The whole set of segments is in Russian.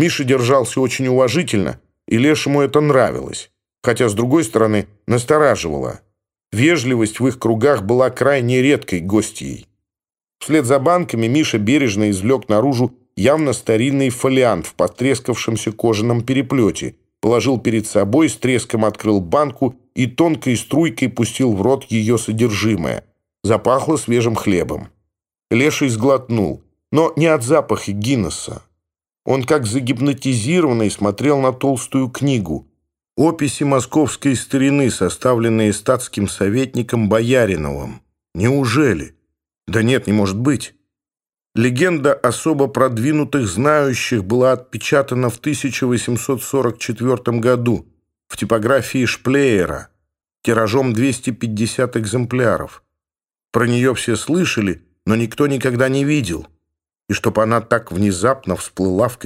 Миша держался очень уважительно, и Лешему это нравилось, хотя, с другой стороны, настораживало. Вежливость в их кругах была крайне редкой гостьей. Вслед за банками Миша бережно извлек наружу явно старинный фолиант в потрескавшемся кожаном переплете, положил перед собой, с треском открыл банку и тонкой струйкой пустил в рот ее содержимое. Запахло свежим хлебом. Леший сглотнул, но не от запаха Гиннесса, он как загипнотизированный смотрел на толстую книгу. Описи московской старины, составленные статским советником Бояриновым. Неужели? Да нет, не может быть. Легенда особо продвинутых знающих была отпечатана в 1844 году в типографии Шплеера тиражом 250 экземпляров. Про нее все слышали, но никто никогда не видел. И чтоб она так внезапно всплыла в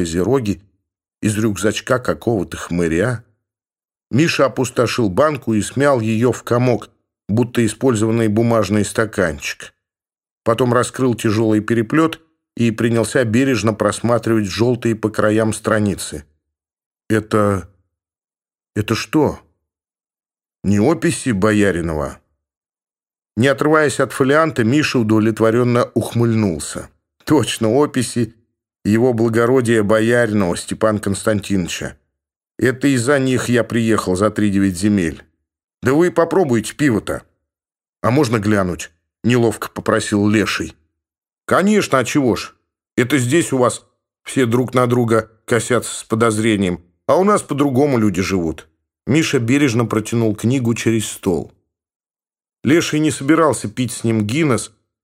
Козероге из рюкзачка какого-то хмыря. Миша опустошил банку и смял ее в комок, будто использованный бумажный стаканчик. Потом раскрыл тяжелый переплет и принялся бережно просматривать желтые по краям страницы. «Это... это что? Не описи Бояринова?» Не отрываясь от фолианта, Миша удовлетворенно ухмыльнулся. «Точно, описи его благородия Бояринова Степан Константиновича. Это из-за них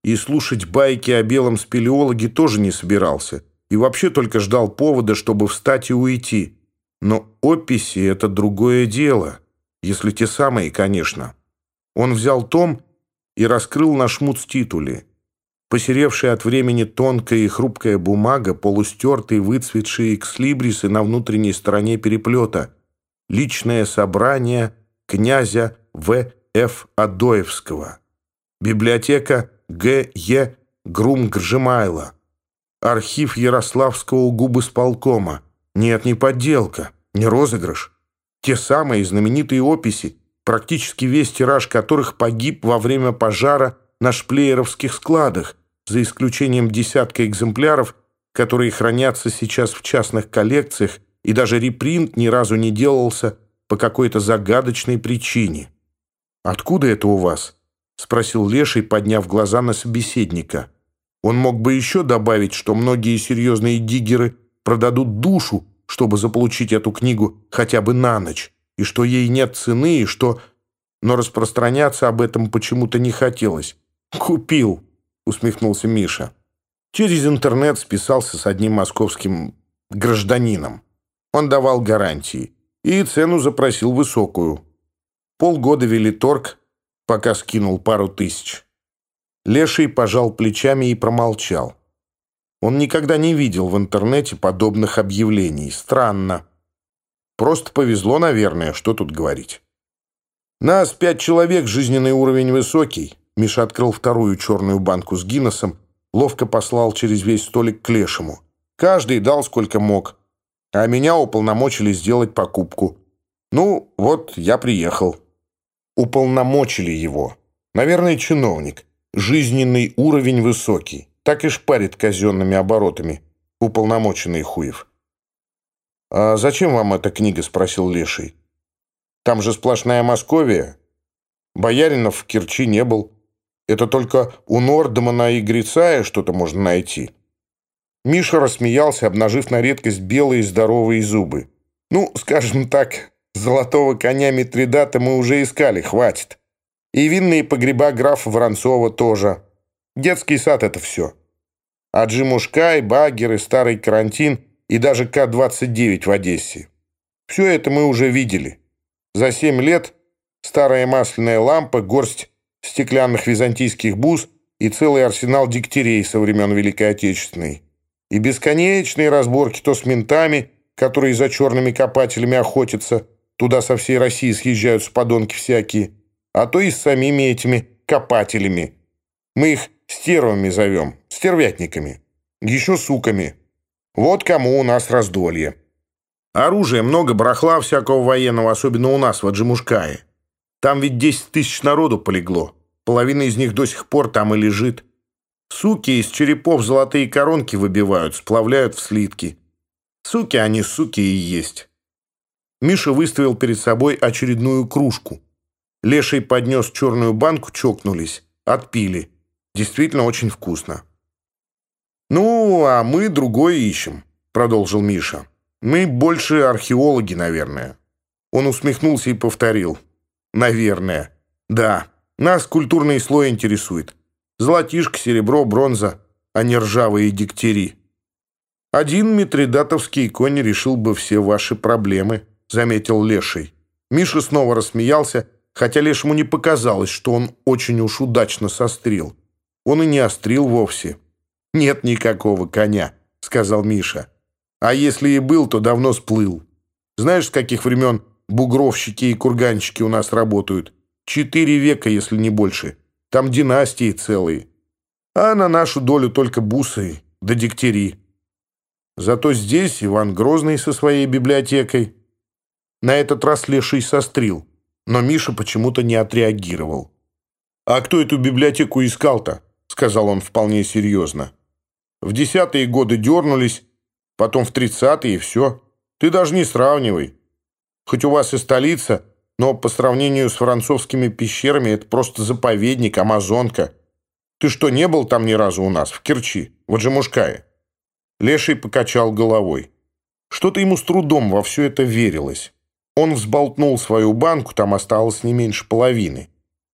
я приехал за три девять земель. Да вы попробуйте пиво-то. А можно глянуть?» Неловко попросил Леший. «Конечно, а чего ж? Это здесь у вас все друг на друга косятся с подозрением, а у нас по-другому люди живут». Миша бережно протянул книгу через стол. Леший не собирался пить с ним Гиннес и слушать байки о белом спелеологе тоже не собирался. И вообще только ждал повода, чтобы встать и уйти. Но описи — это другое дело. Если те самые, конечно. Он взял том и раскрыл на шмуц-титуле. Посеревшая от времени тонкая и хрупкая бумага, полустертые выцветшие экслибрисы на внутренней стороне переплета. Личное собрание князя В. Ф. Адоевского. Библиотека Г. Е. Грум-Гржимайла. Архив Ярославского губысполкома. Нет, не подделка, не розыгрыш. Те самые знаменитые описи, практически весь тираж которых погиб во время пожара на шплееровских складах, за исключением десятка экземпляров, которые хранятся сейчас в частных коллекциях, и даже репринт ни разу не делался по какой-то загадочной причине. «Откуда это у вас?» — спросил Леший, подняв глаза на собеседника. Он мог бы еще добавить, что многие серьезные диггеры продадут душу, чтобы заполучить эту книгу хотя бы на ночь, и что ей нет цены, и что... Но распространяться об этом почему-то не хотелось. «Купил», — усмехнулся Миша. Через интернет списался с одним московским гражданином. Он давал гарантии и цену запросил высокую. Полгода вели торг, пока скинул пару тысяч. Леший пожал плечами и промолчал. Он никогда не видел в интернете подобных объявлений. Странно. Просто повезло, наверное, что тут говорить. Нас пять человек, жизненный уровень высокий. Миша открыл вторую черную банку с Гиннесом, ловко послал через весь столик к Лешему. Каждый дал сколько мог. А меня уполномочили сделать покупку. Ну, вот я приехал Уполномочили его. Наверное, чиновник. Жизненный уровень высокий. Так и шпарит казенными оборотами. Уполномоченный Хуев. «А зачем вам эта книга?» – спросил Леший. «Там же сплошная Московия. Бояринов в Керчи не был. Это только у Нордмана и Грицая что-то можно найти». Миша рассмеялся, обнажив на редкость белые здоровые зубы. Ну, скажем так, золотого коня Митридата мы уже искали, хватит. И винные погреба графа Воронцова тоже. Детский сад — это все. А и Баггер и старый карантин, и даже К-29 в Одессе. Все это мы уже видели. За семь лет старая масляная лампа, горсть стеклянных византийских бус и целый арсенал дегтярей со времен Великой Отечественной. И бесконечные разборки то с ментами, которые за черными копателями охотятся, Туда со всей России съезжаются подонки всякие, а то и с самими этими копателями. Мы их стервами зовем, стервятниками, еще суками. Вот кому у нас раздолье. Оружия много, барахла всякого военного, особенно у нас, в Аджимушкае. Там ведь 10 тысяч народу полегло. Половина из них до сих пор там и лежит. Суки из черепов золотые коронки выбивают, сплавляют в слитки. Суки они, суки и есть. Миша выставил перед собой очередную кружку. Леший поднес черную банку, чокнулись, отпили. Действительно очень вкусно. «Ну, а мы другое ищем», — продолжил Миша. «Мы больше археологи, наверное». Он усмехнулся и повторил. «Наверное. Да, нас культурный слой интересует. Золотишко, серебро, бронза, а не ржавые дегтяри». «Один митридатовский конь решил бы все ваши проблемы», — заметил Леший. Миша снова рассмеялся, хотя Лешему не показалось, что он очень уж удачно сострил. Он и не острил вовсе. «Нет никакого коня», — сказал Миша. «А если и был, то давно сплыл. Знаешь, с каких времен бугровщики и курганщики у нас работают? Четыре века, если не больше. Там династии целые. А на нашу долю только бусы да дегтяри». Зато здесь Иван Грозный со своей библиотекой. На этот раз Леший сострил, но Миша почему-то не отреагировал. «А кто эту библиотеку искал-то?» — сказал он вполне серьезно. «В десятые годы дернулись, потом в тридцатые и все. Ты даже не сравнивай. Хоть у вас и столица, но по сравнению с французскими пещерами это просто заповедник, амазонка. Ты что, не был там ни разу у нас, в Керчи, в Аджимушкае?» Леший покачал головой. Что-то ему с трудом во все это верилось. Он взболтнул свою банку, там осталось не меньше половины.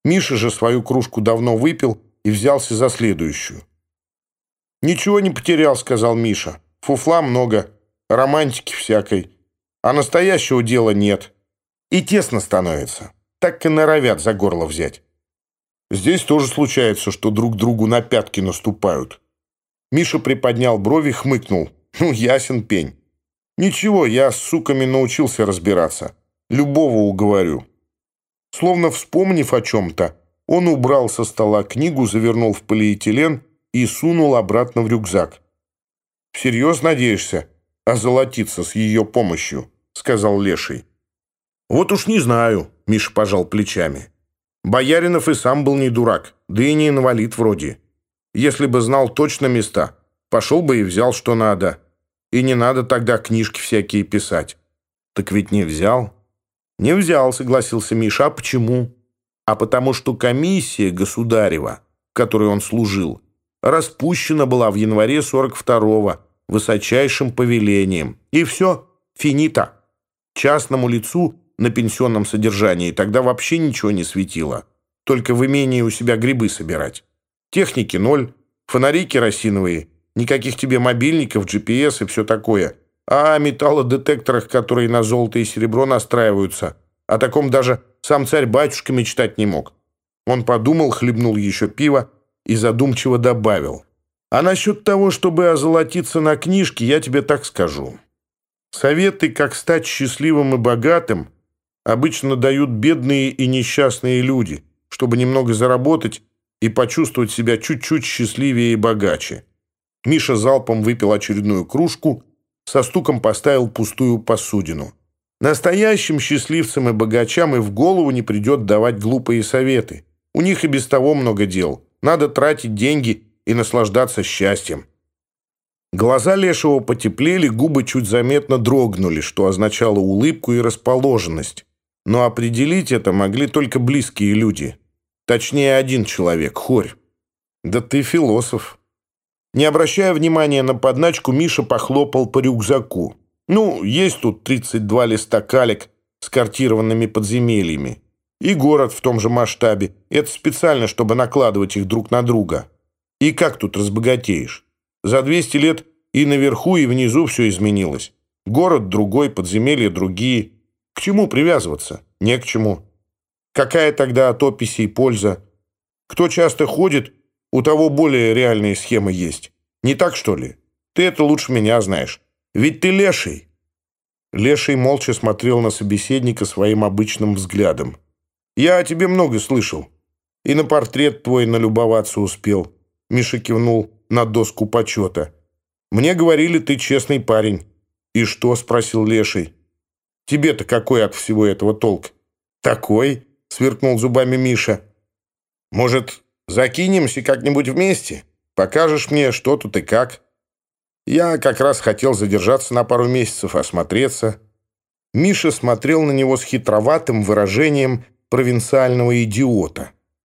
Миша же свою кружку давно выпил и взялся за следующую. «Ничего не потерял», — сказал Миша. «Фуфла много, романтики всякой, а настоящего дела нет. И тесно становится. Так и норовят за горло взять. Здесь тоже случается, что друг другу на пятки наступают». Миша приподнял брови, хмыкнул. «Ну, ясен пень. Ничего, я, с суками, научился разбираться. Любого уговорю». Словно вспомнив о чем-то, он убрал со стола книгу, завернул в полиэтилен и сунул обратно в рюкзак. «Всерьез надеешься озолотиться с ее помощью?» — сказал Леший. «Вот уж не знаю», — Миш пожал плечами. Бояринов и сам был не дурак, да и не инвалид вроде. Если бы знал точно места, пошел бы и взял, что надо. И не надо тогда книжки всякие писать. Так ведь не взял. Не взял, согласился Миша. А почему? А потому что комиссия государева, в которой он служил, распущена была в январе 42-го высочайшим повелением. И все, финита. Частному лицу на пенсионном содержании тогда вообще ничего не светило. Только в имении у себя грибы собирать. Техники ноль, фонари керосиновые, никаких тебе мобильников, GPS и все такое. А о металлодетекторах, которые на золото и серебро настраиваются, о таком даже сам царь-батюшка мечтать не мог. Он подумал, хлебнул еще пиво и задумчиво добавил. А насчет того, чтобы озолотиться на книжке, я тебе так скажу. Советы, как стать счастливым и богатым, обычно дают бедные и несчастные люди, чтобы немного заработать и почувствовать себя чуть-чуть счастливее и богаче. Миша залпом выпил очередную кружку, со стуком поставил пустую посудину. Настоящим счастливцам и богачам и в голову не придет давать глупые советы. У них и без того много дел. Надо тратить деньги и наслаждаться счастьем. Глаза Лешего потеплели, губы чуть заметно дрогнули, что означало улыбку и расположенность. Но определить это могли только близкие люди. Точнее, один человек, хорь. «Да ты философ», Не обращая внимания на подначку, Миша похлопал по рюкзаку. Ну, есть тут 32 листа калик с картированными подземельями. И город в том же масштабе. Это специально, чтобы накладывать их друг на друга. И как тут разбогатеешь? За 200 лет и наверху, и внизу все изменилось. Город другой, подземелья другие. К чему привязываться? Не к чему. Какая тогда от описей польза? Кто часто ходит, у того более реальные схемы есть. Не так, что ли? Ты это лучше меня знаешь. Ведь ты леший». Леший молча смотрел на собеседника своим обычным взглядом. «Я о тебе много слышал. И на портрет твой налюбоваться успел». Миша кивнул на доску почета. «Мне говорили, ты честный парень. «И что?» — спросил Леший. «Тебе-то какой от всего этого толк?» «Такой?» — сверкнул зубами Миша. «Может, закинемся как-нибудь вместе? Покажешь мне, что тут и как?» Я как раз хотел задержаться на пару месяцев, осмотреться. Миша смотрел на него с хитроватым выражением провинциального идиота.